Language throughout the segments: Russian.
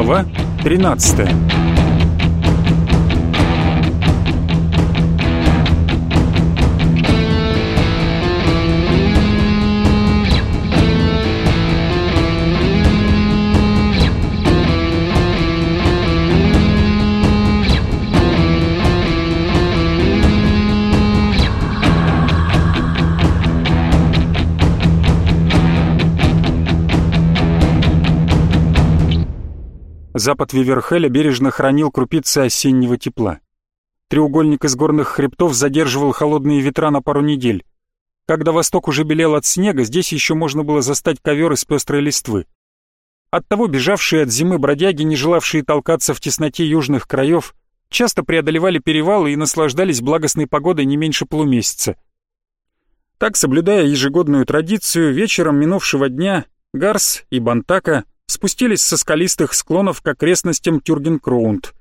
Глава 13 Запад Виверхеля бережно хранил крупицы осеннего тепла. Треугольник из горных хребтов задерживал холодные ветра на пару недель. Когда восток уже белел от снега, здесь еще можно было застать ковер из пестрой листвы. Оттого бежавшие от зимы бродяги, не желавшие толкаться в тесноте южных краев, часто преодолевали перевалы и наслаждались благостной погодой не меньше полумесяца. Так, соблюдая ежегодную традицию, вечером минувшего дня Гарс и Бантака спустились со скалистых склонов к окрестностям Тюргенкроунд.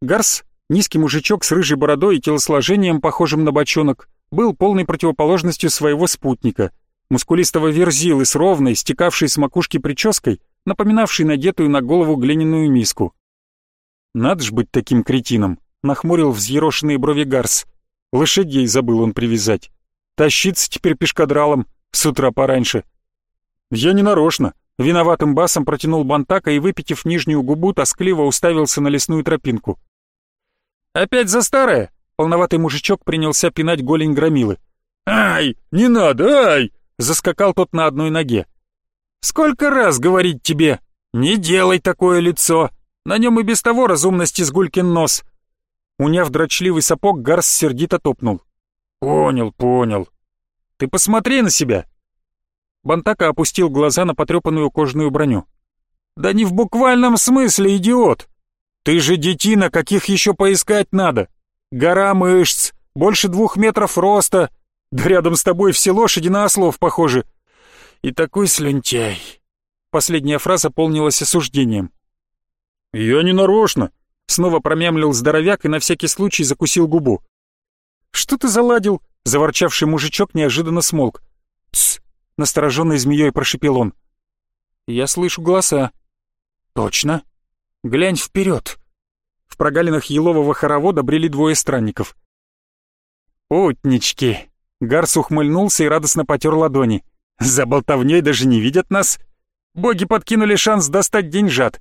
Гарс, низкий мужичок с рыжей бородой и телосложением, похожим на бочонок, был полной противоположностью своего спутника, мускулистого верзилы с ровной, стекавшей с макушки прической, напоминавшей надетую на голову глиняную миску. «Надо ж быть таким кретином!» — нахмурил взъерошенные брови Гарс. «Лошадей забыл он привязать. Тащиться теперь пешкадралом с утра пораньше». «Я не нарочно», Виноватым басом протянул Бантака и, выпитив нижнюю губу, тоскливо уставился на лесную тропинку. «Опять за старое?» — полноватый мужичок принялся пинать голень громилы. «Ай, не надо, ай!» — заскакал тот на одной ноге. «Сколько раз говорить тебе, не делай такое лицо! На нем и без того разумности сгулькин нос!» Уняв дрочливый сапог, Гарс сердито топнул. «Понял, понял. Ты посмотри на себя, Бантака опустил глаза на потрепанную кожаную броню. «Да не в буквальном смысле, идиот! Ты же детина, каких еще поискать надо! Гора мышц, больше двух метров роста, да рядом с тобой все лошади на ослов похожи. И такой слюнтяй!» Последняя фраза полнилась осуждением. «Я не нарочно!» — снова промямлил здоровяк и на всякий случай закусил губу. «Что ты заладил?» — заворчавший мужичок неожиданно смолк. «Тсс! Настороженной змеей прошипел он. «Я слышу голоса». «Точно? Глянь вперед!» В прогалинах елового хоровода брели двое странников. «Утнички!» Гарс ухмыльнулся и радостно потер ладони. «За болтовней даже не видят нас. Боги подкинули шанс достать деньжат.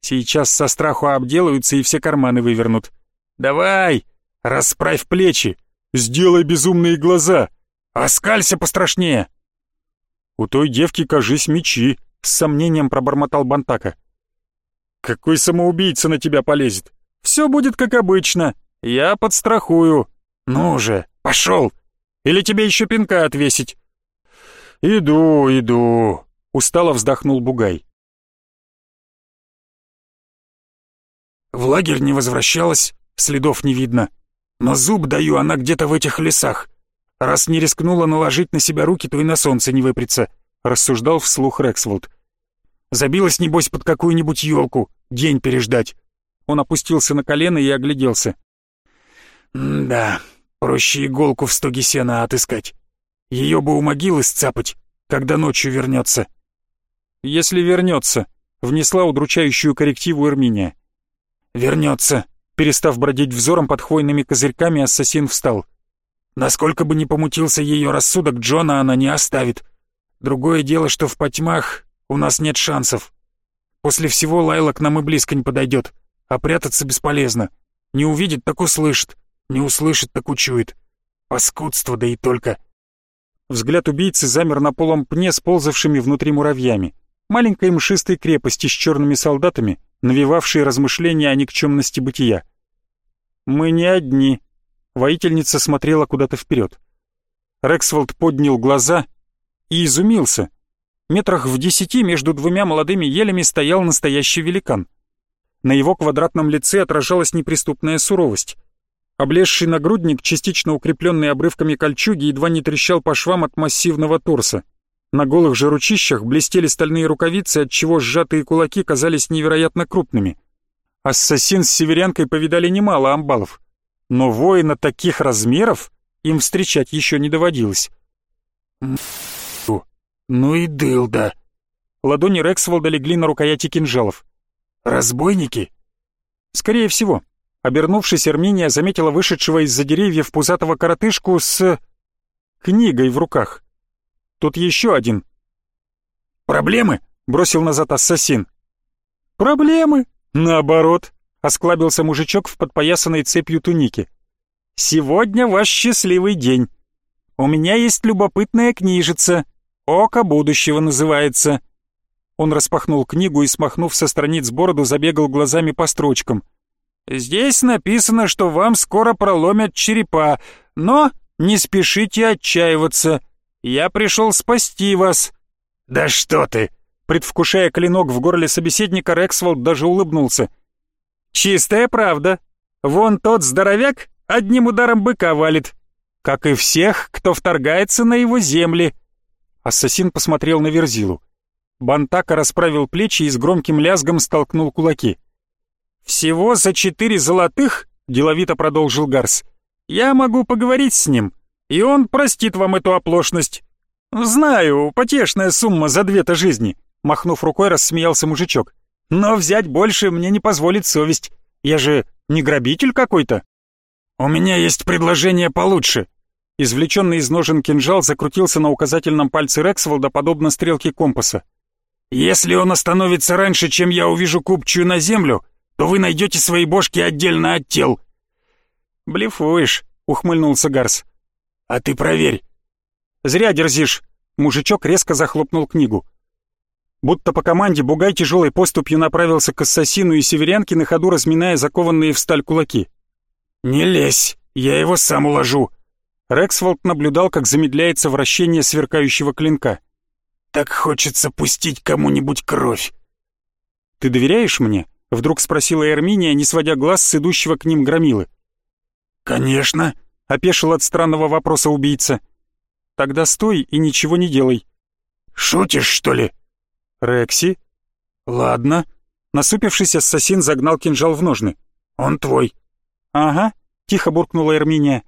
Сейчас со страху обделаются и все карманы вывернут. Давай, расправь плечи, сделай безумные глаза, оскалься пострашнее!» «У той девки, кажись, мечи», — с сомнением пробормотал Бантака. «Какой самоубийца на тебя полезет? Все будет как обычно. Я подстрахую. Ну же, пошел! Или тебе еще пинка отвесить?» «Иду, иду», — устало вздохнул Бугай. В лагерь не возвращалась, следов не видно. Но зуб даю, она где-то в этих лесах. Раз не рискнула наложить на себя руки, то и на солнце не выпрется», — рассуждал вслух Рексвуд. «Забилась, небось, под какую-нибудь елку, день переждать». Он опустился на колено и огляделся. «Да, проще иголку в стоге сена отыскать. Ее бы у могилы сцапать, когда ночью вернется». «Если вернется», — внесла удручающую коррективу Эрминия. «Вернется», — перестав бродить взором под хвойными козырьками, ассасин встал. Насколько бы ни помутился ее рассудок, Джона она не оставит. Другое дело, что в потьмах у нас нет шансов. После всего Лайла к нам и близко не подойдет, а прятаться бесполезно. Не увидит, так услышит, не услышит, так учует. Паскудство, да и только. Взгляд убийцы замер на полом пне с ползавшими внутри муравьями. Маленькой мшистой крепости с черными солдатами, навевавшей размышления о никчемности бытия. «Мы не одни», Воительница смотрела куда-то вперед. Рексволд поднял глаза и изумился. Метрах в десяти между двумя молодыми елями стоял настоящий великан. На его квадратном лице отражалась неприступная суровость. Облезший нагрудник, частично укрепленный обрывками кольчуги, едва не трещал по швам от массивного торса. На голых же ручищах блестели стальные рукавицы, отчего сжатые кулаки казались невероятно крупными. Ассасин с северянкой повидали немало амбалов но воина таких размеров им встречать еще не доводилось. Ну и дылда. Ладони Рексволда легли на рукояти кинжалов. Разбойники? Скорее всего. Обернувшись, Армения заметила вышедшего из-за деревьев пузатого коротышку с... книгой в руках. Тут еще один. «Проблемы?» — бросил назад ассасин. «Проблемы? Наоборот», — осклабился мужичок в подпоясанной цепью туники. «Сегодня ваш счастливый день. У меня есть любопытная книжица. Око будущего называется». Он распахнул книгу и, смахнув со страниц бороду, забегал глазами по строчкам. «Здесь написано, что вам скоро проломят черепа, но не спешите отчаиваться. Я пришел спасти вас». «Да что ты!» Предвкушая клинок в горле собеседника, Рексволд даже улыбнулся. «Чистая правда. Вон тот здоровяк одним ударом быка валит, как и всех, кто вторгается на его земли». Ассасин посмотрел на Верзилу. Бантака расправил плечи и с громким лязгом столкнул кулаки. «Всего за четыре золотых», — деловито продолжил Гарс, — «я могу поговорить с ним, и он простит вам эту оплошность. Знаю, потешная сумма за две-то жизни. Махнув рукой, рассмеялся мужичок. «Но взять больше мне не позволит совесть. Я же не грабитель какой-то». «У меня есть предложение получше». Извлеченный из ножен кинжал закрутился на указательном пальце Рексволда, подобно стрелке компаса. «Если он остановится раньше, чем я увижу купчую на землю, то вы найдете свои бошки отдельно от тел». «Блефуешь», — ухмыльнулся Гарс. «А ты проверь». «Зря дерзишь». Мужичок резко захлопнул книгу. Будто по команде Бугай тяжелой поступью направился к ассасину и северянке, на ходу разминая закованные в сталь кулаки. «Не лезь, я его сам уложу!» Рексволд наблюдал, как замедляется вращение сверкающего клинка. «Так хочется пустить кому-нибудь кровь!» «Ты доверяешь мне?» — вдруг спросила Эрминия, не сводя глаз с идущего к ним громилы. «Конечно!» — опешил от странного вопроса убийца. «Тогда стой и ничего не делай». «Шутишь, что ли?» «Рекси?» «Ладно». Насупившись, ассасин загнал кинжал в ножны. «Он твой». «Ага», — тихо буркнула Эрминия.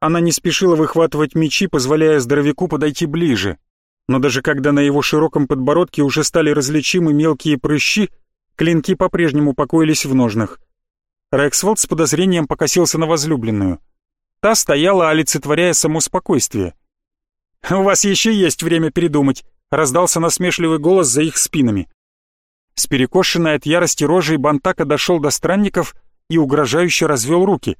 Она не спешила выхватывать мечи, позволяя здоровяку подойти ближе. Но даже когда на его широком подбородке уже стали различимы мелкие прыщи, клинки по-прежнему покоились в ножнах. Рексволд с подозрением покосился на возлюбленную. Та стояла, олицетворяя само спокойствие. «У вас еще есть время передумать», раздался насмешливый голос за их спинами. С перекошенной от ярости рожей Бантака дошел до странников и угрожающе развел руки.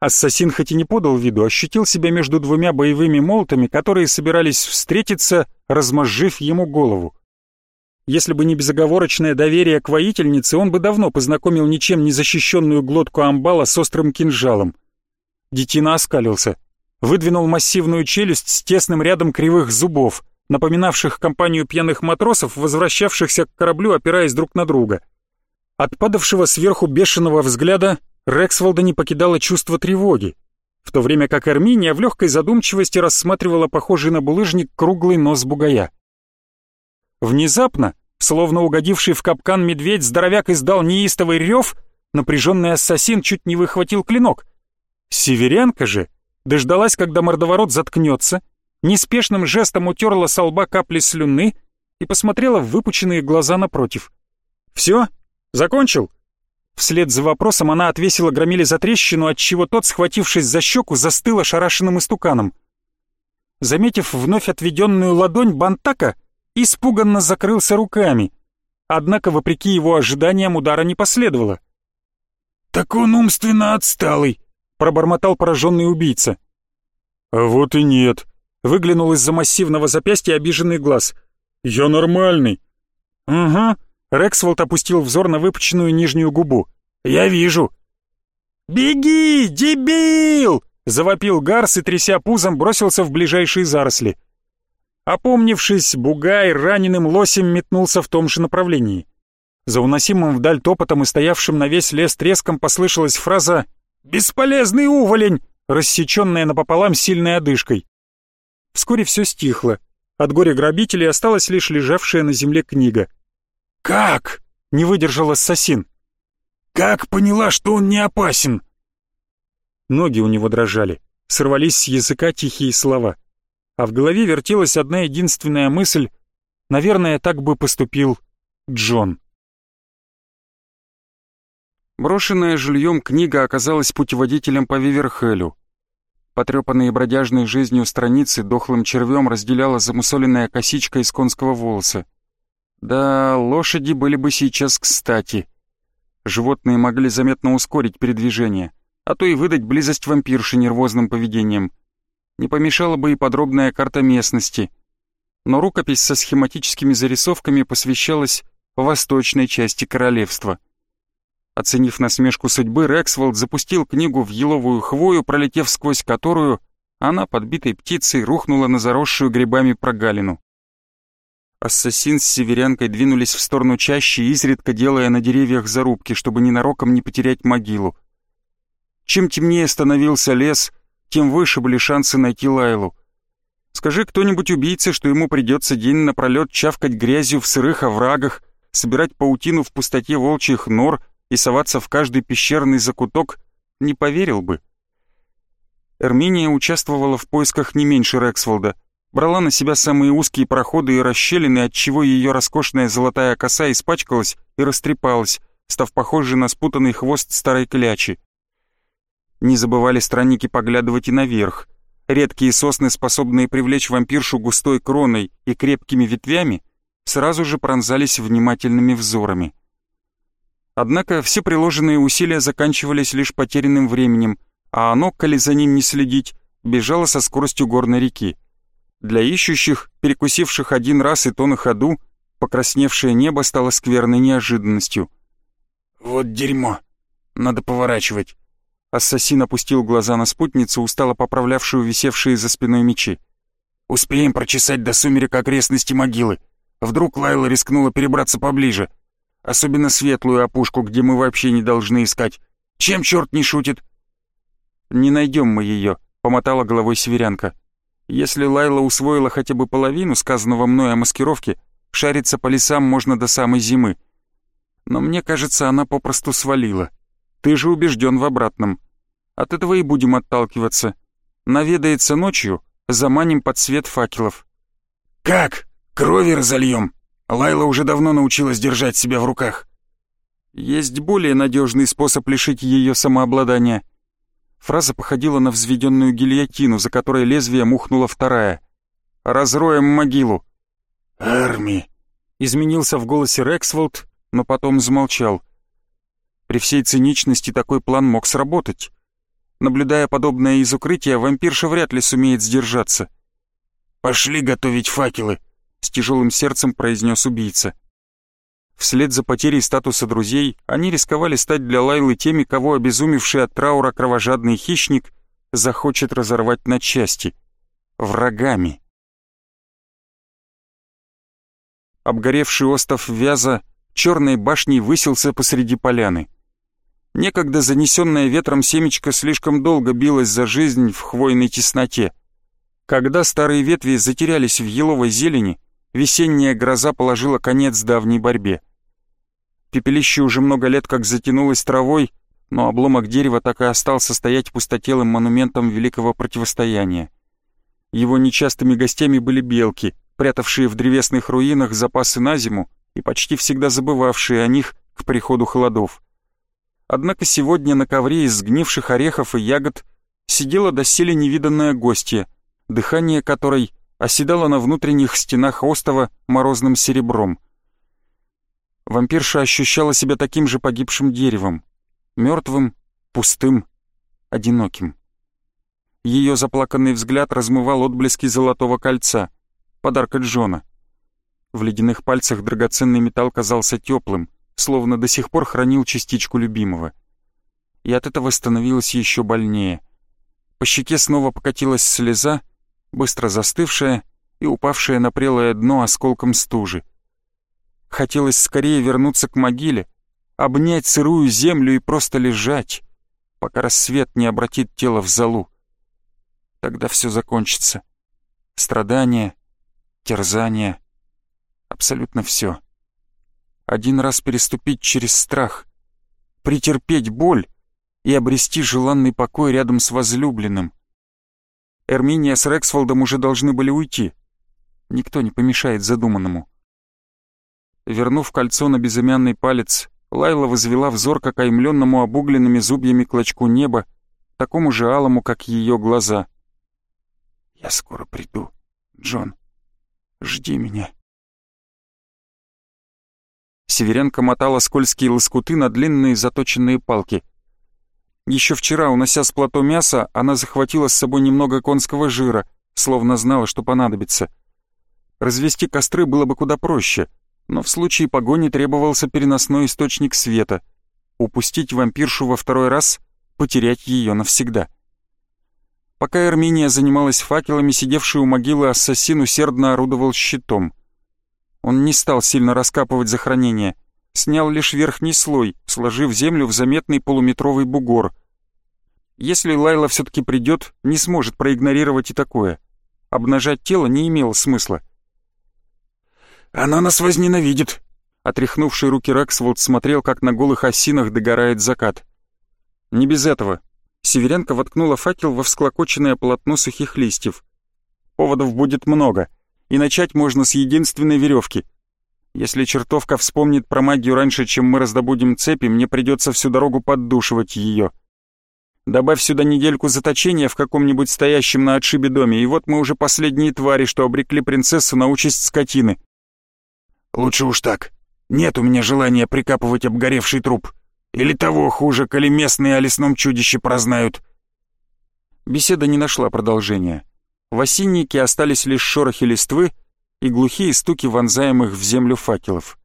Ассасин хоть и не подал виду, ощутил себя между двумя боевыми молотами, которые собирались встретиться, размозжив ему голову. Если бы не безоговорочное доверие к воительнице, он бы давно познакомил ничем не защищенную глотку амбала с острым кинжалом. Детина оскалился, выдвинул массивную челюсть с тесным рядом кривых зубов напоминавших компанию пьяных матросов, возвращавшихся к кораблю, опираясь друг на друга. От падавшего сверху бешеного взгляда Рексволда не покидало чувство тревоги, в то время как Арминия в легкой задумчивости рассматривала похожий на булыжник круглый нос бугая. Внезапно, словно угодивший в капкан медведь, здоровяк издал неистовый рев, напряженный ассасин чуть не выхватил клинок. Северянка же дождалась, когда мордоворот заткнется, неспешным жестом утерла со лба капли слюны и посмотрела в выпученные глаза напротив. «Все? Закончил?» Вслед за вопросом она отвесила громиле за трещину, отчего тот, схватившись за щеку, застыл ошарашенным истуканом. Заметив вновь отведенную ладонь Бантака, испуганно закрылся руками. Однако, вопреки его ожиданиям, удара не последовало. «Так он умственно отсталый», — пробормотал пораженный убийца. «А вот и нет», Выглянул из-за массивного запястья обиженный глаз. «Я нормальный». «Угу». Рексволд опустил взор на выпученную нижнюю губу. «Я вижу». «Беги, дебил!» Завопил Гарс и, тряся пузом, бросился в ближайшие заросли. Опомнившись, Бугай раненым лосем метнулся в том же направлении. За уносимым вдаль топотом и стоявшим на весь лес треском послышалась фраза «Бесполезный уволень!», рассеченная напополам сильной одышкой. Вскоре все стихло. От горя грабителей осталась лишь лежавшая на земле книга. «Как?» — не выдержал ассасин. «Как поняла, что он не опасен?» Ноги у него дрожали, сорвались с языка тихие слова. А в голове вертелась одна единственная мысль. Наверное, так бы поступил Джон. Брошенная жильем книга оказалась путеводителем по Виверхелю. Потрепанные бродяжной жизнью страницы дохлым червем разделяла замусоленная косичка из конского волоса. Да, лошади были бы сейчас кстати. Животные могли заметно ускорить передвижение, а то и выдать близость вампирши нервозным поведением. Не помешала бы и подробная карта местности. Но рукопись со схематическими зарисовками посвящалась восточной части королевства — Оценив насмешку судьбы, Рексволд запустил книгу в еловую хвою, пролетев сквозь которую она, подбитой птицей, рухнула на заросшую грибами прогалину. Ассасин с северянкой двинулись в сторону чащи, изредка делая на деревьях зарубки, чтобы ненароком не потерять могилу. Чем темнее становился лес, тем выше были шансы найти Лайлу. Скажи кто-нибудь убийце, что ему придется день напролет чавкать грязью в сырых оврагах, собирать паутину в пустоте волчьих нор и соваться в каждый пещерный закуток, не поверил бы. Эрминия участвовала в поисках не меньше Рексфолда, брала на себя самые узкие проходы и расщелины, отчего ее роскошная золотая коса испачкалась и растрепалась, став похожей на спутанный хвост старой клячи. Не забывали странники поглядывать и наверх. Редкие сосны, способные привлечь вампиршу густой кроной и крепкими ветвями, сразу же пронзались внимательными взорами. Однако все приложенные усилия заканчивались лишь потерянным временем, а оно, коли за ним не следить, бежало со скоростью горной реки. Для ищущих, перекусивших один раз и то на ходу, покрасневшее небо стало скверной неожиданностью. «Вот дерьмо! Надо поворачивать!» Ассасин опустил глаза на спутницу, устало поправлявшую висевшие за спиной мечи. «Успеем прочесать до сумерек окрестности могилы. Вдруг Лайла рискнула перебраться поближе. Особенно светлую опушку, где мы вообще не должны искать. Чем черт не шутит?» «Не найдем мы ее», — помотала головой северянка. «Если Лайла усвоила хотя бы половину сказанного мной о маскировке, шариться по лесам можно до самой зимы. Но мне кажется, она попросту свалила. Ты же убежден в обратном. От этого и будем отталкиваться. Наведается ночью, заманим под свет факелов». «Как? Крови разольем?» Лайла уже давно научилась держать себя в руках. Есть более надежный способ лишить ее самообладания. Фраза походила на взведенную гильотину, за которой лезвие мухнула вторая. «Разроем могилу». «Арми», — изменился в голосе Рексволд, но потом замолчал. При всей циничности такой план мог сработать. Наблюдая подобное из укрытия, вампирша вряд ли сумеет сдержаться. «Пошли готовить факелы», с тяжелым сердцем произнес убийца. Вслед за потерей статуса друзей они рисковали стать для Лайлы теми, кого обезумевший от траура кровожадный хищник захочет разорвать на части. Врагами. Обгоревший остов Вяза черной башней высился посреди поляны. Некогда занесенное ветром семечко слишком долго билось за жизнь в хвойной тесноте. Когда старые ветви затерялись в еловой зелени, весенняя гроза положила конец давней борьбе. Пепелище уже много лет как затянулось травой, но обломок дерева так и остался стоять пустотелым монументом великого противостояния. Его нечастыми гостями были белки, прятавшие в древесных руинах запасы на зиму и почти всегда забывавшие о них к приходу холодов. Однако сегодня на ковре из сгнивших орехов и ягод сидела доселе невиданная гостья, дыхание которой оседала на внутренних стенах остова морозным серебром. Вампирша ощущала себя таким же погибшим деревом, мертвым, пустым, одиноким. Ее заплаканный взгляд размывал отблески золотого кольца, подарка Джона. В ледяных пальцах драгоценный металл казался теплым, словно до сих пор хранил частичку любимого. И от этого становилось еще больнее. По щеке снова покатилась слеза, быстро застывшая и упавшая на прелое дно осколком стужи. Хотелось скорее вернуться к могиле, обнять сырую землю и просто лежать, пока рассвет не обратит тело в залу. Тогда все закончится. Страдания, терзания, абсолютно все. Один раз переступить через страх, претерпеть боль и обрести желанный покой рядом с возлюбленным — Эрминия с Рексфолдом уже должны были уйти. Никто не помешает задуманному. Вернув кольцо на безымянный палец, Лайла возвела взор к окаймленному обугленными зубьями клочку неба, такому же алому, как ее глаза. «Я скоро приду, Джон. Жди меня». Северянка мотала скользкие лоскуты на длинные заточенные палки. Еще вчера, унося с плато мяса, она захватила с собой немного конского жира, словно знала, что понадобится. Развести костры было бы куда проще, но в случае погони требовался переносной источник света. Упустить вампиршу во второй раз — потерять ее навсегда. Пока Эрминия занималась факелами, сидевший у могилы ассасин усердно орудовал щитом. Он не стал сильно раскапывать захоронение, снял лишь верхний слой, сложив землю в заметный полуметровый бугор. Если Лайла все-таки придет, не сможет проигнорировать и такое. Обнажать тело не имело смысла. «Она нас возненавидит!» Отряхнувший руки Рексволд смотрел, как на голых осинах догорает закат. Не без этого. Северянка воткнула факел во всклокоченное полотно сухих листьев. Поводов будет много, и начать можно с единственной веревки. Если чертовка вспомнит про магию раньше, чем мы раздобудем цепи, мне придется всю дорогу поддушивать ее. Добавь сюда недельку заточения в каком-нибудь стоящем на отшибе доме, и вот мы уже последние твари, что обрекли принцессу на участь скотины. Лучше уж так. Нет у меня желания прикапывать обгоревший труп. Или того хуже, коли местные о лесном чудище прознают. Беседа не нашла продолжения. В осиннике остались лишь шорохи листвы и глухие стуки вонзаемых в землю факелов.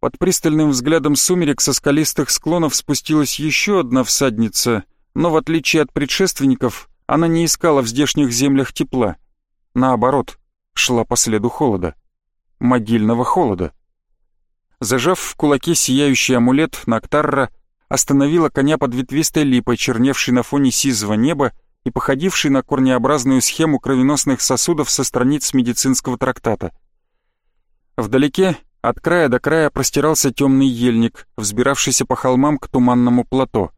Под пристальным взглядом сумерек со скалистых склонов спустилась еще одна всадница, но в отличие от предшественников, она не искала в здешних землях тепла. Наоборот, шла по следу холода. Могильного холода. Зажав в кулаке сияющий амулет, Нактарра остановила коня под ветвистой липой, черневшей на фоне сизого неба и походившей на корнеобразную схему кровеносных сосудов со страниц медицинского трактата. Вдалеке, от края до края, простирался темный ельник, взбиравшийся по холмам к туманному плато.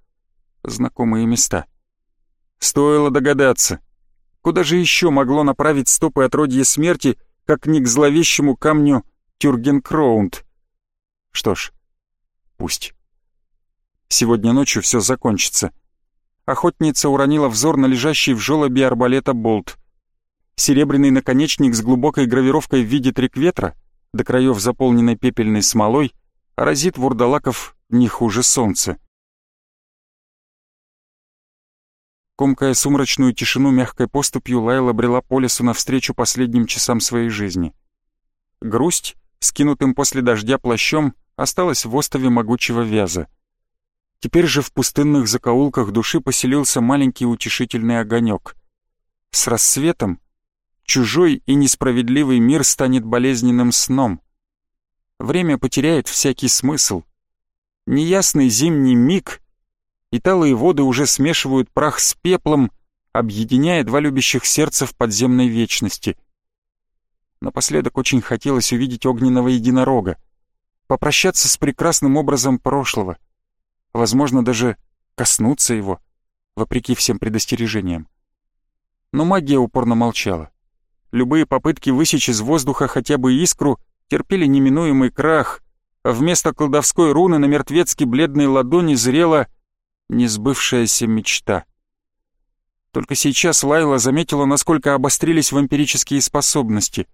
Знакомые места. Стоило догадаться, Куда же еще могло направить стопы отродья смерти, как не к зловещему камню Тюргенкроунд? Что ж, пусть. Сегодня ночью все закончится. Охотница уронила взор на лежащий в желобе арбалета болт. Серебряный наконечник с глубокой гравировкой в виде трикветра, до краев заполненной пепельной смолой, разит вурдалаков не хуже солнца. Комкая сумрачную тишину мягкой поступью, Лайла брела по лесу навстречу последним часам своей жизни. Грусть, скинутым после дождя плащом, осталась в остове могучего вяза. Теперь же в пустынных закоулках души поселился маленький утешительный огонек. С рассветом чужой и несправедливый мир станет болезненным сном. Время потеряет всякий смысл. Неясный зимний миг — и талые воды уже смешивают прах с пеплом, объединяя два любящих сердца в подземной вечности. Напоследок очень хотелось увидеть огненного единорога, попрощаться с прекрасным образом прошлого, возможно, даже коснуться его, вопреки всем предостережениям. Но магия упорно молчала. Любые попытки высечь из воздуха хотя бы искру терпели неминуемый крах, а вместо колдовской руны на мертвецки бледной ладони зрела несбывшаяся мечта. Только сейчас Лайла заметила, насколько обострились вампирические способности.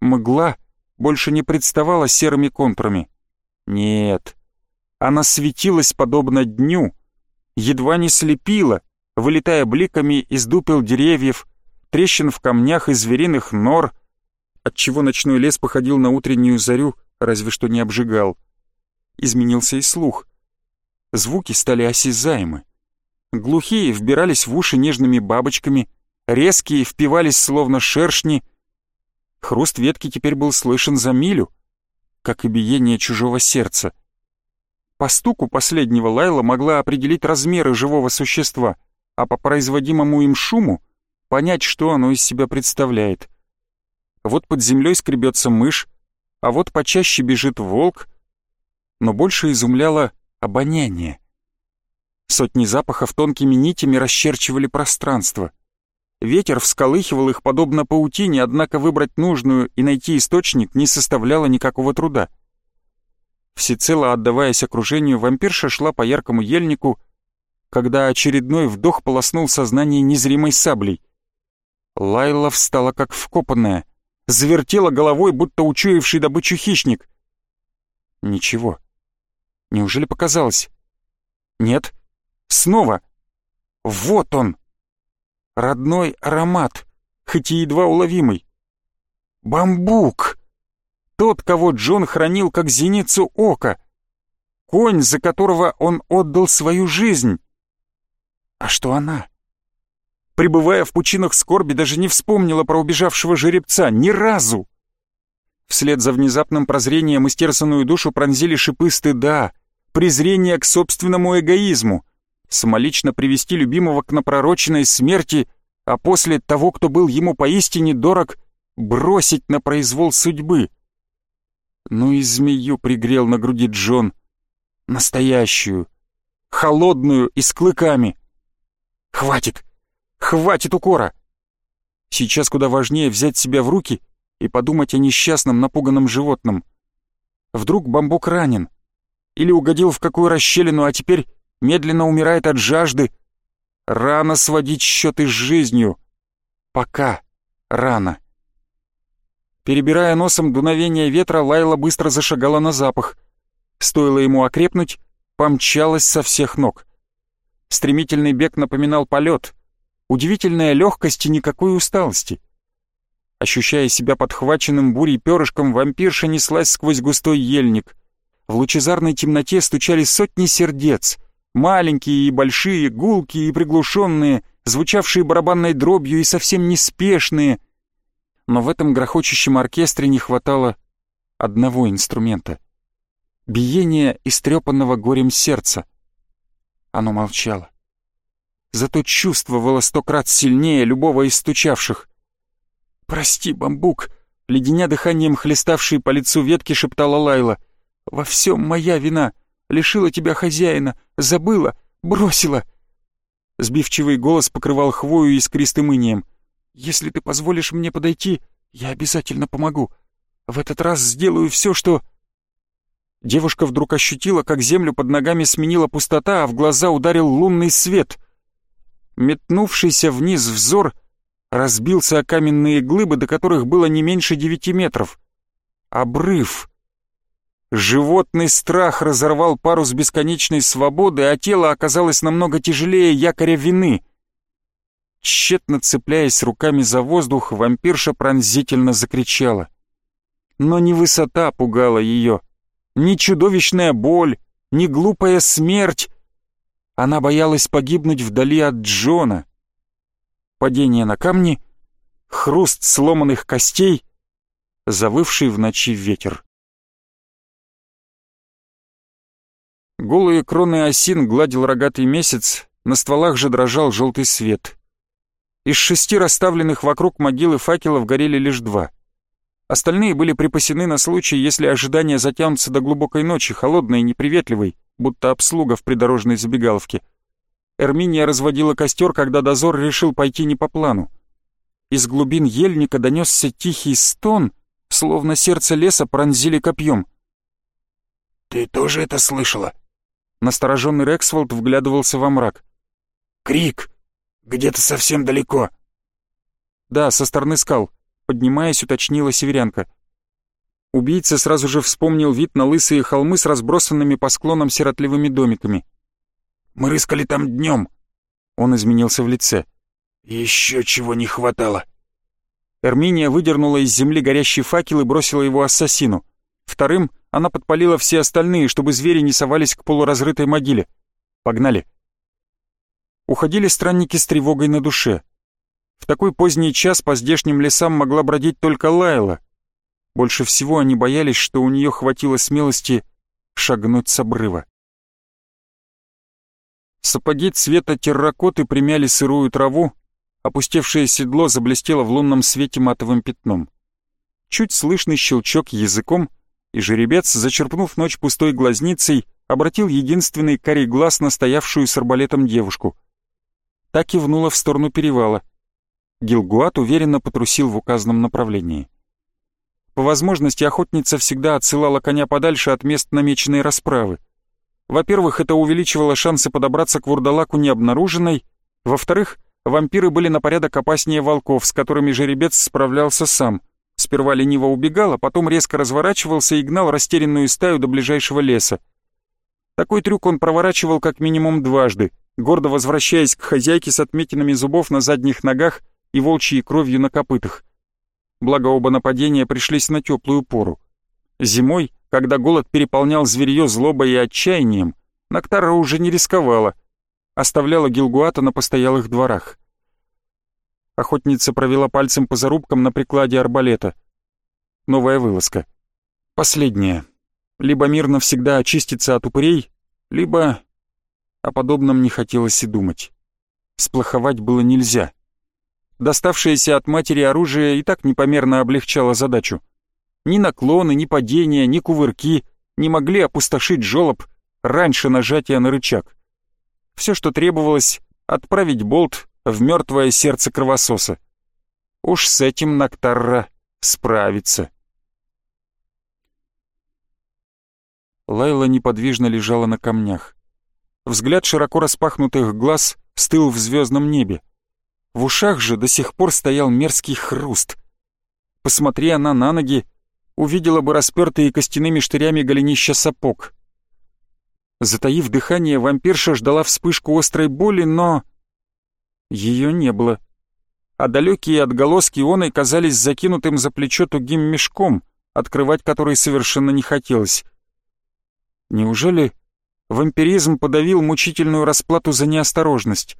Мгла больше не представала серыми контурами. Нет, она светилась подобно дню, едва не слепила, вылетая бликами из дупел деревьев, трещин в камнях и звериных нор, отчего ночной лес походил на утреннюю зарю, разве что не обжигал. Изменился и слух. Звуки стали осязаемы. Глухие вбирались в уши нежными бабочками, резкие впивались словно шершни. Хруст ветки теперь был слышен за милю, как и биение чужого сердца. По стуку последнего Лайла могла определить размеры живого существа, а по производимому им шуму понять, что оно из себя представляет. Вот под землей скребется мышь, а вот почаще бежит волк, но больше изумляло обоняние. Сотни запахов тонкими нитями расчерчивали пространство. Ветер всколыхивал их подобно паутине, однако выбрать нужную и найти источник не составляло никакого труда. Всецело отдаваясь окружению, вампирша шла по яркому ельнику, когда очередной вдох полоснул сознание незримой саблей. Лайла встала как вкопанная, завертела головой, будто учуявший добычу хищник. Ничего. Неужели показалось? Нет. Снова. Вот он. Родной аромат, хоть и едва уловимый. Бамбук. Тот, кого Джон хранил как зеницу ока. Конь, за которого он отдал свою жизнь. А что она? Пребывая в пучинах скорби, даже не вспомнила про убежавшего жеребца. Ни разу! Вслед за внезапным прозрением истерзанную душу пронзили шипы стыда, презрение к собственному эгоизму, самолично привести любимого к напророченной смерти, а после того, кто был ему поистине дорог, бросить на произвол судьбы. Ну и змею пригрел на груди Джон. Настоящую, холодную и с клыками. Хватит! Хватит укора! Сейчас куда важнее взять себя в руки и подумать о несчастном напуганном животном. Вдруг бамбук ранен? Или угодил в какую расщелину, а теперь медленно умирает от жажды? Рано сводить счеты с жизнью. Пока рано. Перебирая носом дуновение ветра, Лайла быстро зашагала на запах. Стоило ему окрепнуть, помчалась со всех ног. Стремительный бег напоминал полет. Удивительная легкость и никакой усталости. Ощущая себя подхваченным бурей перышком, вампирша неслась сквозь густой ельник. В лучезарной темноте стучали сотни сердец, маленькие и большие, гулкие и приглушенные, звучавшие барабанной дробью и совсем неспешные. Но в этом грохочущем оркестре не хватало одного инструмента — биения истрепанного горем сердца. Оно молчало. Зато чувствовало сто крат сильнее любого из стучавших. «Прости, бамбук!» — леденя дыханием хлеставшие по лицу ветки шептала Лайла. «Во всем моя вина! Лишила тебя хозяина, забыла, бросила!» Сбивчивый голос покрывал хвою искристым инием. «Если ты позволишь мне подойти, я обязательно помогу. В этот раз сделаю все, что...» Девушка вдруг ощутила, как землю под ногами сменила пустота, а в глаза ударил лунный свет. Метнувшийся вниз взор разбился о каменные глыбы, до которых было не меньше девяти метров. Обрыв. Животный страх разорвал парус бесконечной свободы, а тело оказалось намного тяжелее якоря вины. Тщетно цепляясь руками за воздух, вампирша пронзительно закричала. Но не высота пугала ее, ни чудовищная боль, ни глупая смерть. Она боялась погибнуть вдали от Джона. Падение на камни, хруст сломанных костей, завывший в ночи ветер. Голые кроны осин гладил рогатый месяц, на стволах же дрожал желтый свет. Из шести расставленных вокруг могилы факелов горели лишь два — Остальные были припасены на случай, если ожидание затянутся до глубокой ночи, холодной и неприветливой, будто обслуга в придорожной забегаловке. Эрминия разводила костер, когда дозор решил пойти не по плану. Из глубин ельника донесся тихий стон, словно сердце леса пронзили копьем. «Ты тоже это слышала?» Настороженный Рексфолд вглядывался во мрак. «Крик! Где-то совсем далеко!» «Да, со стороны скал поднимаясь, уточнила северянка. Убийца сразу же вспомнил вид на лысые холмы с разбросанными по склонам сиротливыми домиками. «Мы рыскали там днем!» Он изменился в лице. «Еще чего не хватало!» Эрминия выдернула из земли горящий факел и бросила его ассасину. Вторым она подпалила все остальные, чтобы звери не совались к полуразрытой могиле. Погнали. Уходили странники с тревогой на душе. В такой поздний час по здешним лесам могла бродить только Лайла. Больше всего они боялись, что у нее хватило смелости шагнуть с обрыва. Сапоги цвета терракоты примяли сырую траву, опустевшее седло заблестело в лунном свете матовым пятном. Чуть слышный щелчок языком, и жеребец, зачерпнув ночь пустой глазницей, обратил единственный карий глаз на стоявшую с арбалетом девушку. Так и внула в сторону перевала — Гилгуат уверенно потрусил в указанном направлении. По возможности охотница всегда отсылала коня подальше от мест намеченной расправы. Во-первых, это увеличивало шансы подобраться к вурдалаку необнаруженной. Во-вторых, вампиры были на порядок опаснее волков, с которыми жеребец справлялся сам. Сперва лениво убегал, а потом резко разворачивался и гнал растерянную стаю до ближайшего леса. Такой трюк он проворачивал как минимум дважды, гордо возвращаясь к хозяйке с отметинами зубов на задних ногах и волчьей кровью на копытах. Благо оба нападения пришлись на теплую пору. Зимой когда голод переполнял зверье злобой и отчаянием, Нактара уже не рисковала, оставляла Гилгуата на постоялых дворах. Охотница провела пальцем по зарубкам на прикладе арбалета. Новая вылазка. Последняя. Либо мир навсегда очистится от упырей, либо... О подобном не хотелось и думать. Сплоховать было нельзя. Доставшееся от матери оружие и так непомерно облегчало задачу. Ни наклоны, ни падения, ни кувырки не могли опустошить жёлоб раньше нажатия на рычаг. Все, что требовалось, отправить болт в мертвое сердце кровососа. Уж с этим Нактарра справится. Лайла неподвижно лежала на камнях. Взгляд широко распахнутых глаз стыл в звездном небе. В ушах же до сих пор стоял мерзкий хруст. Посмотри она на ноги, увидела бы распертые костяными штырями голенища сапог. Затаив дыхание, вампирша ждала вспышку острой боли, но... Ее не было. А далекие отголоски оной казались закинутым за плечо тугим мешком, открывать который совершенно не хотелось. Неужели вампиризм подавил мучительную расплату за неосторожность?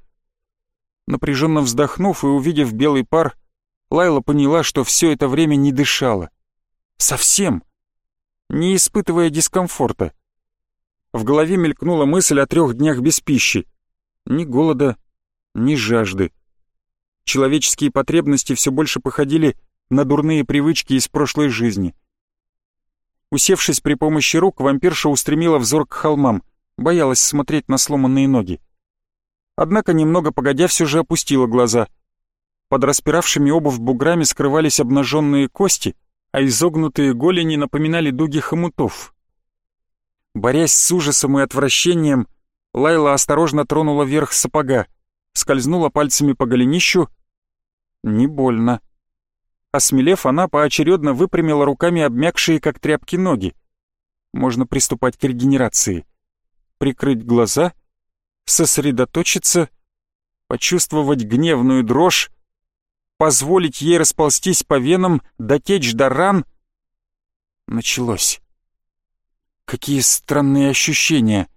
Напряженно вздохнув и увидев белый пар, Лайла поняла, что все это время не дышала. Совсем. Не испытывая дискомфорта. В голове мелькнула мысль о трех днях без пищи. Ни голода, ни жажды. Человеческие потребности все больше походили на дурные привычки из прошлой жизни. Усевшись при помощи рук, вампирша устремила взор к холмам, боялась смотреть на сломанные ноги. Однако, немного погодя, все же опустила глаза. Под распиравшими обувь буграми скрывались обнаженные кости — а изогнутые голени напоминали дуги хомутов. Борясь с ужасом и отвращением, Лайла осторожно тронула верх сапога, скользнула пальцами по голенищу. Не больно. Осмелев, она поочередно выпрямила руками обмякшие, как тряпки, ноги. Можно приступать к регенерации. Прикрыть глаза, сосредоточиться, почувствовать гневную дрожь, позволить ей расползтись по венам, дотечь до ран. Началось. Какие странные ощущения.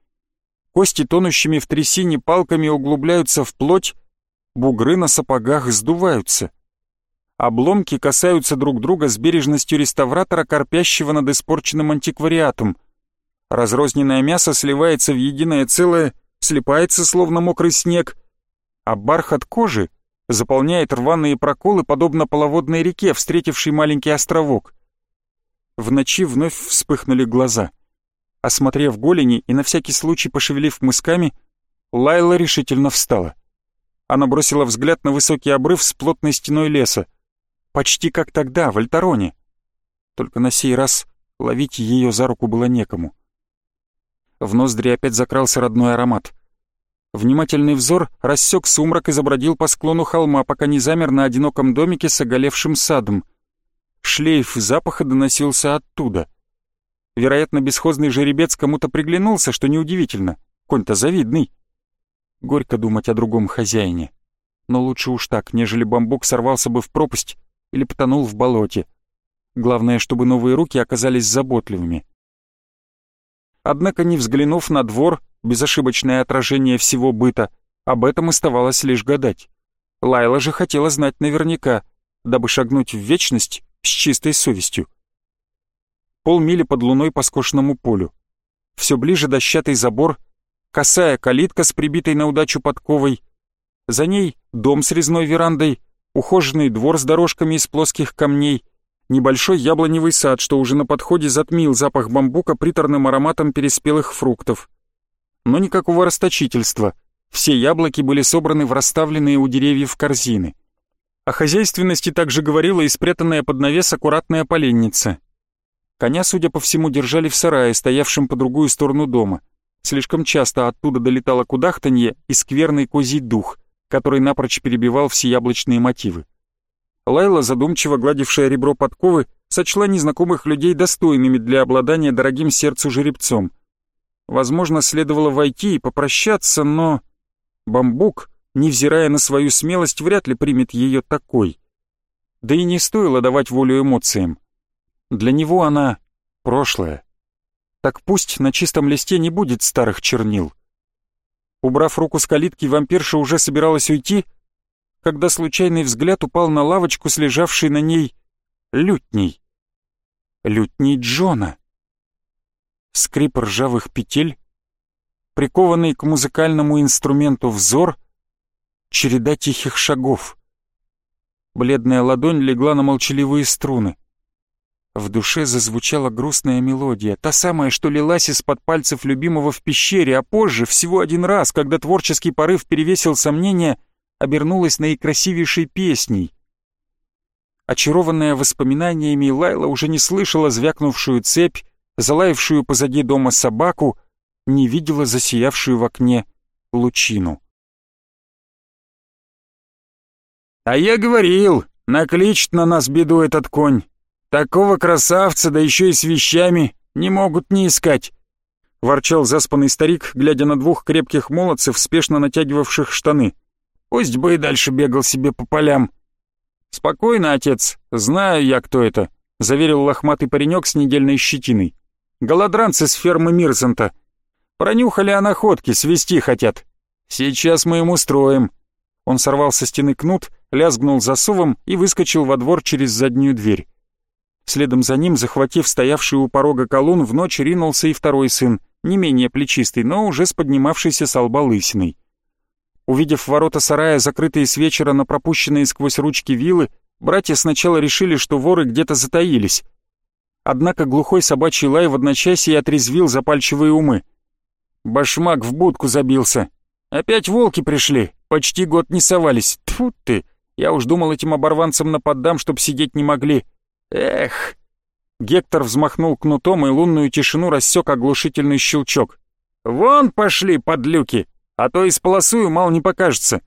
Кости, тонущими в трясине палками, углубляются в плоть, бугры на сапогах сдуваются. Обломки касаются друг друга с бережностью реставратора, корпящего над испорченным антиквариатом. Разрозненное мясо сливается в единое целое, слипается, словно мокрый снег, а бархат кожи — заполняет рваные проколы, подобно половодной реке, встретившей маленький островок. В ночи вновь вспыхнули глаза. Осмотрев голени и на всякий случай пошевелив мысками, Лайла решительно встала. Она бросила взгляд на высокий обрыв с плотной стеной леса. Почти как тогда, в Альтароне. Только на сей раз ловить ее за руку было некому. В ноздри опять закрался родной аромат — Внимательный взор рассек сумрак и забродил по склону холма, пока не замер на одиноком домике с оголевшим садом. Шлейф запаха доносился оттуда. Вероятно, бесхозный жеребец кому-то приглянулся, что неудивительно. Конь-то завидный. Горько думать о другом хозяине. Но лучше уж так, нежели бамбук сорвался бы в пропасть или потонул в болоте. Главное, чтобы новые руки оказались заботливыми. Однако, не взглянув на двор, безошибочное отражение всего быта, об этом оставалось лишь гадать. Лайла же хотела знать наверняка, дабы шагнуть в вечность с чистой совестью. Полмили под луной по скошенному полю. Все ближе дощатый забор, косая калитка с прибитой на удачу подковой. За ней дом с резной верандой, ухоженный двор с дорожками из плоских камней, небольшой яблоневый сад, что уже на подходе затмил запах бамбука приторным ароматом переспелых фруктов но никакого расточительства. Все яблоки были собраны в расставленные у деревьев корзины. О хозяйственности также говорила и спрятанная под навес аккуратная поленница. Коня, судя по всему, держали в сарае, стоявшем по другую сторону дома. Слишком часто оттуда долетало кудахтанье и скверный козий дух, который напрочь перебивал все яблочные мотивы. Лайла, задумчиво гладившая ребро подковы, сочла незнакомых людей достойными для обладания дорогим сердцу жеребцом. Возможно, следовало войти и попрощаться, но... Бамбук, невзирая на свою смелость, вряд ли примет ее такой. Да и не стоило давать волю эмоциям. Для него она — прошлое. Так пусть на чистом листе не будет старых чернил. Убрав руку с калитки, вампирша уже собиралась уйти, когда случайный взгляд упал на лавочку с лежавшей на ней лютней. Лютней Джона. Скрип ржавых петель, прикованный к музыкальному инструменту взор, череда тихих шагов. Бледная ладонь легла на молчаливые струны. В душе зазвучала грустная мелодия, та самая, что лилась из-под пальцев любимого в пещере, а позже, всего один раз, когда творческий порыв перевесил сомнения, обернулась наикрасивейшей песней. Очарованная воспоминаниями, Лайла уже не слышала звякнувшую цепь, залаявшую позади дома собаку, не видела засиявшую в окне лучину. «А я говорил, накличет на нас беду этот конь. Такого красавца, да еще и с вещами, не могут не искать!» Ворчал заспанный старик, глядя на двух крепких молодцев, спешно натягивавших штаны. «Пусть бы и дальше бегал себе по полям». «Спокойно, отец, знаю я, кто это», — заверил лохматый паренек с недельной щетиной. «Голодранцы с фермы Мирзанта. Пронюхали о находке, свести хотят. Сейчас мы им устроим». Он сорвал со стены кнут, лязгнул засовом и выскочил во двор через заднюю дверь. Следом за ним, захватив стоявший у порога колонн, в ночь ринулся и второй сын, не менее плечистый, но уже с поднимавшейся с лба лысиной. Увидев ворота сарая, закрытые с вечера, но пропущенные сквозь ручки вилы, братья сначала решили, что воры где-то затаились. Однако глухой собачий лай в одночасье отрезвил запальчивые умы. Башмак в будку забился. Опять волки пришли, почти год не совались. Тьфу ты, я уж думал этим оборванцам нападам, чтоб сидеть не могли. Эх! Гектор взмахнул кнутом, и лунную тишину рассек оглушительный щелчок. «Вон пошли, подлюки! А то и сполосую, мало не покажется!»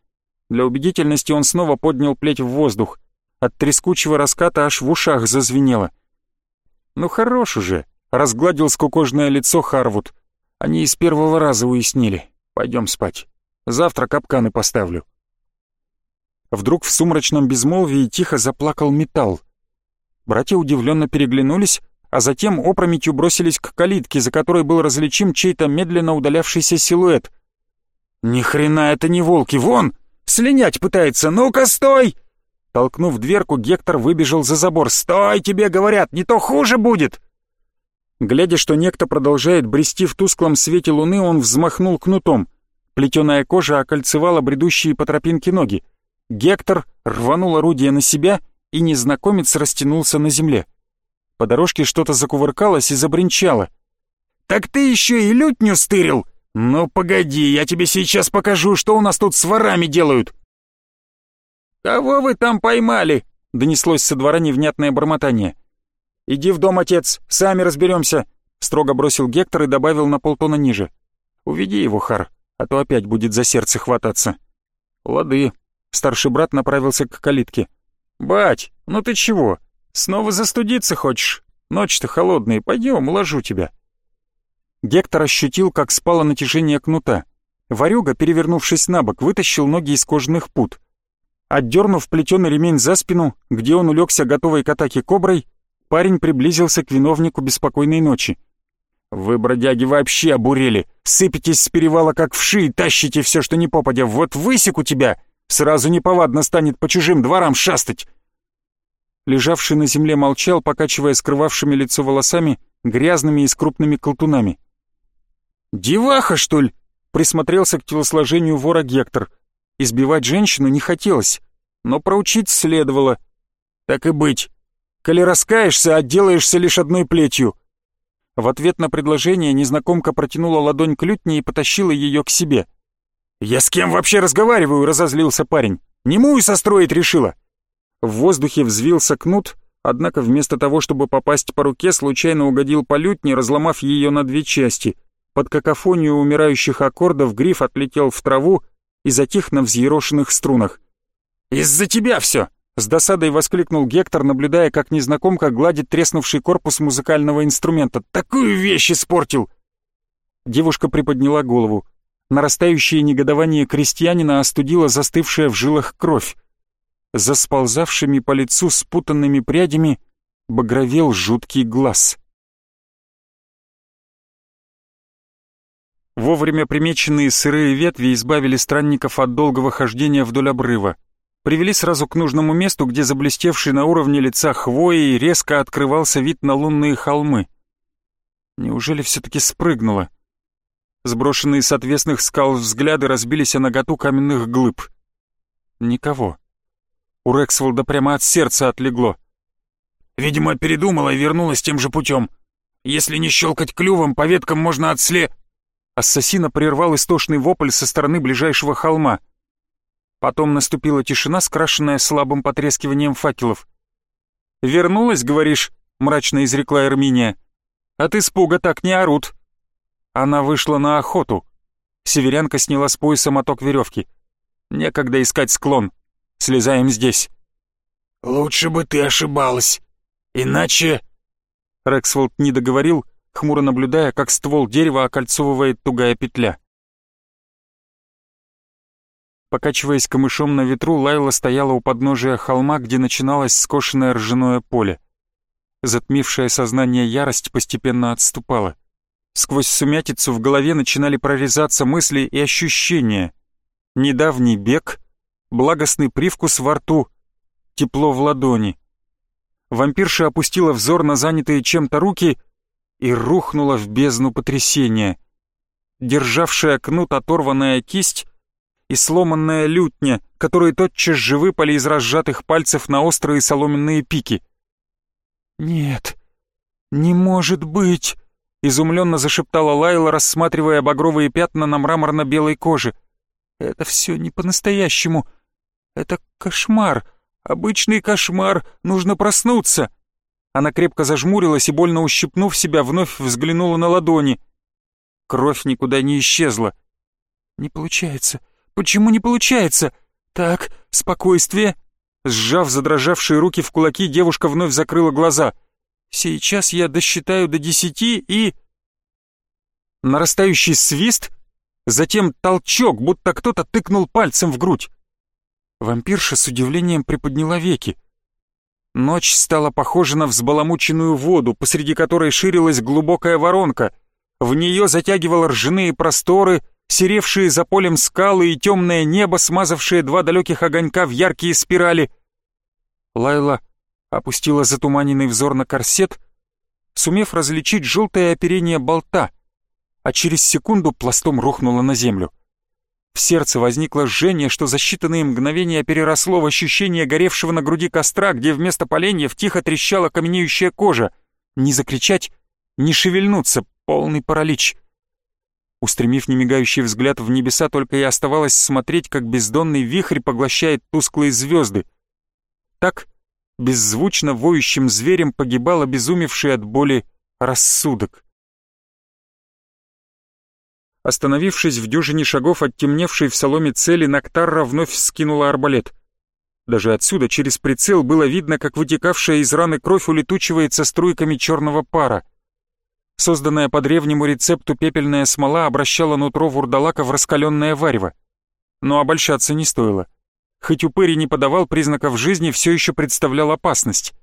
Для убедительности он снова поднял плеть в воздух. От трескучего раската аж в ушах зазвенело. «Ну хорош уже!» — разгладил скукожное лицо Харвуд. «Они из первого раза уяснили. Пойдем спать. Завтра капканы поставлю». Вдруг в сумрачном безмолвии тихо заплакал металл. Братья удивленно переглянулись, а затем опрометью бросились к калитке, за которой был различим чей-то медленно удалявшийся силуэт. «Ни хрена это не волки, вон! Слинять пытается, ну-ка, стой!» Толкнув дверку, Гектор выбежал за забор. «Стой, тебе говорят, не то хуже будет!» Глядя, что некто продолжает брести в тусклом свете луны, он взмахнул кнутом. Плетеная кожа окольцевала бредущие по тропинке ноги. Гектор рванул орудие на себя — и незнакомец растянулся на земле. По дорожке что-то закувыркалось и забринчало. «Так ты еще и лютню стырил? Ну погоди, я тебе сейчас покажу, что у нас тут с ворами делают!» «Кого вы там поймали?» — донеслось со двора невнятное бормотание. «Иди в дом, отец, сами разберемся», — строго бросил Гектор и добавил на полтона ниже. «Уведи его, Хар, а то опять будет за сердце хвататься». «Лады». Старший брат направился к калитке. «Бать, ну ты чего? Снова застудиться хочешь? Ночь-то холодная, пойдем, уложу тебя». Гектор ощутил, как спало натяжение кнута. Варюга, перевернувшись на бок, вытащил ноги из кожаных пут. Отдернув плетеный ремень за спину, где он улегся готовой к атаке коброй, парень приблизился к виновнику беспокойной ночи. «Вы, бродяги, вообще обурели! Сыпетесь с перевала как вши и тащите все, что не попадя! Вот высеку тебя! Сразу неповадно станет по чужим дворам шастать!» Лежавший на земле молчал, покачивая скрывавшими лицо волосами, грязными и с крупными колтунами. «Деваха, что ли?» — присмотрелся к телосложению вора Гектор. Избивать женщину не хотелось, но проучить следовало. «Так и быть. Коли раскаешься, отделаешься лишь одной плетью». В ответ на предложение незнакомка протянула ладонь к лютне и потащила ее к себе. «Я с кем вообще разговариваю?» — разозлился парень. «Нему и состроить решила. В воздухе взвился кнут, однако вместо того, чтобы попасть по руке, случайно угодил по лютне, разломав ее на две части. Под какофонию умирающих аккордов гриф отлетел в траву и затих на взъерошенных струнах. «Из-за тебя все!» — с досадой воскликнул Гектор, наблюдая, как незнакомка гладит треснувший корпус музыкального инструмента. «Такую вещь испортил!» Девушка приподняла голову. Нарастающее негодование крестьянина остудило застывшая в жилах кровь. За сползавшими по лицу спутанными прядями багровел жуткий глаз. Вовремя примеченные сырые ветви избавили странников от долгого хождения вдоль обрыва. Привели сразу к нужному месту, где заблестевший на уровне лица хвоей резко открывался вид на лунные холмы. Неужели все-таки спрыгнула? Сброшенные с отвесных скал взгляды разбились о наготу каменных глыб. Никого. У Рексволда прямо от сердца отлегло. «Видимо, передумала и вернулась тем же путем. Если не щелкать клювом, по веткам можно отсле...» Ассасина прервал истошный вопль со стороны ближайшего холма. Потом наступила тишина, скрашенная слабым потрескиванием факелов. «Вернулась, говоришь?» — мрачно изрекла Эрминия. «От испуга так не орут». Она вышла на охоту. Северянка сняла с пояса моток веревки. Некогда искать склон. Слезаем здесь. «Лучше бы ты ошибалась. Иначе...» Рексфолд не договорил, хмуро наблюдая, как ствол дерева окольцовывает тугая петля. Покачиваясь камышом на ветру, Лайла стояла у подножия холма, где начиналось скошенное ржаное поле. Затмившее сознание ярость постепенно отступала. Сквозь сумятицу в голове начинали прорезаться мысли и ощущения. Недавний бег, благостный привкус во рту, тепло в ладони. Вампирша опустила взор на занятые чем-то руки и рухнула в бездну потрясения. Державшая кнут оторванная кисть и сломанная лютня, которые тотчас же выпали из разжатых пальцев на острые соломенные пики. «Нет, не может быть!» изумленно зашептала Лайла, рассматривая багровые пятна на мраморно-белой коже. «Это все не по-настоящему. Это кошмар, обычный кошмар, нужно проснуться». Она крепко зажмурилась и, больно ущипнув себя, вновь взглянула на ладони. Кровь никуда не исчезла. «Не получается. Почему не получается? Так, спокойствие». Сжав задрожавшие руки в кулаки, девушка вновь закрыла глаза — Сейчас я досчитаю до десяти и... Нарастающий свист, затем толчок, будто кто-то тыкнул пальцем в грудь. Вампирша с удивлением приподняла веки. Ночь стала похожа на взбаламученную воду, посреди которой ширилась глубокая воронка. В нее затягивало ржаные просторы, серевшие за полем скалы и темное небо, смазавшие два далеких огонька в яркие спирали. Лайла опустила затуманенный взор на корсет, сумев различить желтое оперение болта, а через секунду пластом рухнула на землю. В сердце возникло жжение, что за считанные мгновения переросло в ощущение горевшего на груди костра, где вместо поленьев тихо трещала каменеющая кожа. Не закричать, не шевельнуться, полный паралич. Устремив немигающий взгляд в небеса, только и оставалось смотреть, как бездонный вихрь поглощает тусклые звезды. Так беззвучно воющим зверем погибал обезумевший от боли рассудок. Остановившись в дюжине шагов от темневшей в соломе цели, Нактарра вновь скинула арбалет. Даже отсюда, через прицел, было видно, как вытекавшая из раны кровь улетучивается струйками черного пара. Созданная по древнему рецепту пепельная смола обращала нутро вурдалака в раскаленное варево. Но обольщаться не стоило. Хоть упырь не подавал признаков жизни, все еще представлял опасность.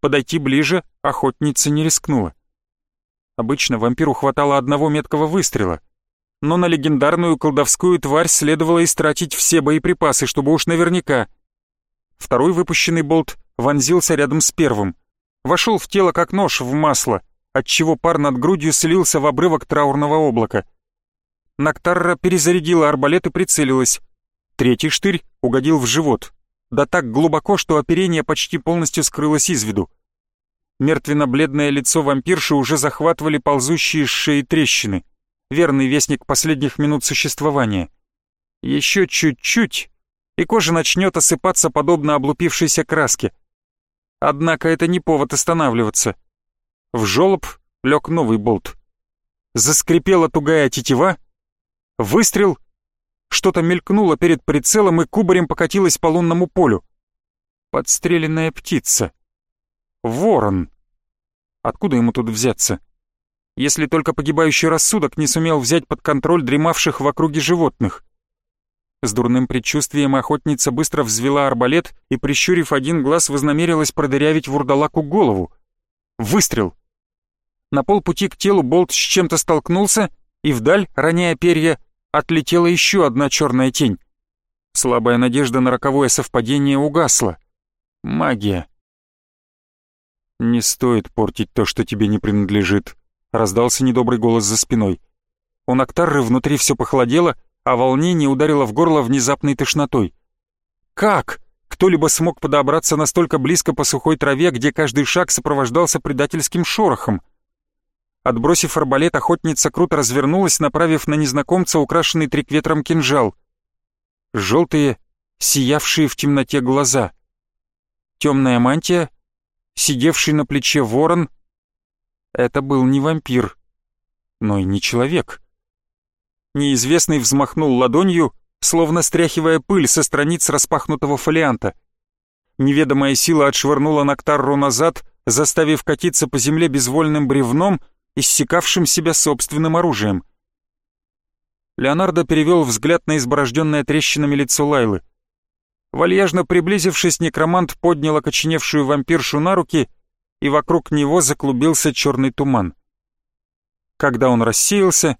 Подойти ближе охотница не рискнула. Обычно вампиру хватало одного меткого выстрела, но на легендарную колдовскую тварь следовало истратить все боеприпасы, чтобы уж наверняка. Второй выпущенный болт вонзился рядом с первым. Вошел в тело как нож в масло, отчего пар над грудью слился в обрывок траурного облака. Нактарра перезарядила арбалет и прицелилась. Третий штырь угодил в живот, да так глубоко, что оперение почти полностью скрылось из виду. Мертвенно-бледное лицо вампирши уже захватывали ползущие с шеи трещины, верный вестник последних минут существования. Еще чуть-чуть, и кожа начнет осыпаться подобно облупившейся краске. Однако это не повод останавливаться. В жолоб лег новый болт. Заскрипела тугая тетива, выстрел, что-то мелькнуло перед прицелом и кубарем покатилось по лунному полю. Подстреленная птица. Ворон. Откуда ему тут взяться? Если только погибающий рассудок не сумел взять под контроль дремавших в округе животных. С дурным предчувствием охотница быстро взвела арбалет и, прищурив один глаз, вознамерилась продырявить вурдалаку голову. Выстрел! На полпути к телу болт с чем-то столкнулся, и вдаль, роняя перья, отлетела еще одна черная тень. Слабая надежда на роковое совпадение угасла. Магия. «Не стоит портить то, что тебе не принадлежит», — раздался недобрый голос за спиной. У Нактарры внутри все похолодело, а волнение ударило в горло внезапной тошнотой. Как кто-либо смог подобраться настолько близко по сухой траве, где каждый шаг сопровождался предательским шорохом? Отбросив арбалет, охотница круто развернулась, направив на незнакомца украшенный трикветром кинжал. Желтые, сиявшие в темноте глаза. Темная мантия, сидевший на плече ворон. Это был не вампир, но и не человек. Неизвестный взмахнул ладонью, словно стряхивая пыль со страниц распахнутого фолианта. Неведомая сила отшвырнула Нактарру назад, заставив катиться по земле безвольным бревном, иссекавшим себя собственным оружием. Леонардо перевел взгляд на изборожденное трещинами лицо Лайлы. Вальяжно приблизившись, некромант поднял окоченевшую вампиршу на руки, и вокруг него заклубился черный туман. Когда он рассеялся,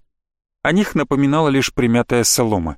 о них напоминала лишь примятая солома.